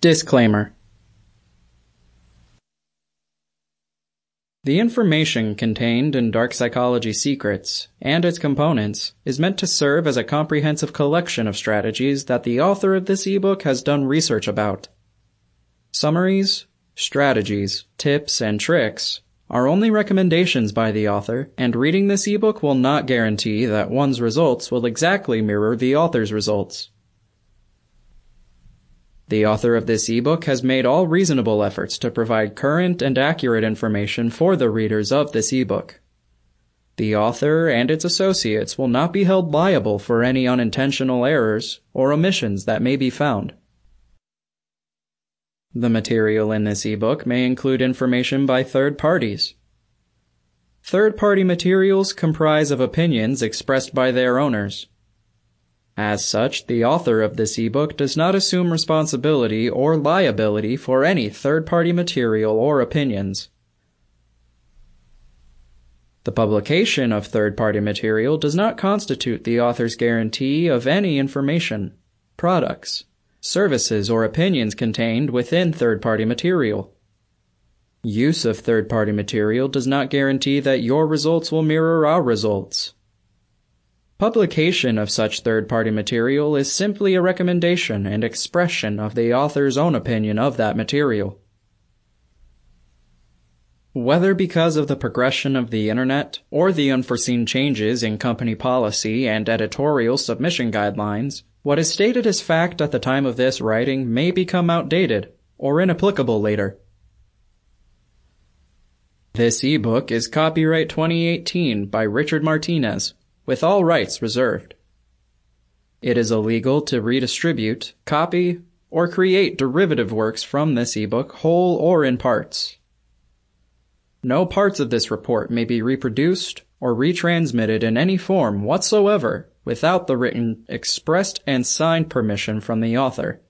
Disclaimer The information contained in Dark Psychology Secrets and its components is meant to serve as a comprehensive collection of strategies that the author of this ebook has done research about. Summaries, strategies, tips, and tricks are only recommendations by the author, and reading this ebook will not guarantee that one's results will exactly mirror the author's results. The author of this ebook has made all reasonable efforts to provide current and accurate information for the readers of this ebook. The author and its associates will not be held liable for any unintentional errors or omissions that may be found. The material in this ebook may include information by third parties. Third party materials comprise of opinions expressed by their owners. As such, the author of this ebook does not assume responsibility or liability for any third-party material or opinions. The publication of third-party material does not constitute the author's guarantee of any information, products, services, or opinions contained within third-party material. Use of third-party material does not guarantee that your results will mirror our results. Publication of such third-party material is simply a recommendation and expression of the author's own opinion of that material. Whether because of the progression of the internet or the unforeseen changes in company policy and editorial submission guidelines, what is stated as fact at the time of this writing may become outdated or inapplicable later. This ebook is copyright 2018 by Richard Martinez with all rights reserved. It is illegal to redistribute, copy, or create derivative works from this ebook whole or in parts. No parts of this report may be reproduced or retransmitted in any form whatsoever without the written expressed and signed permission from the author.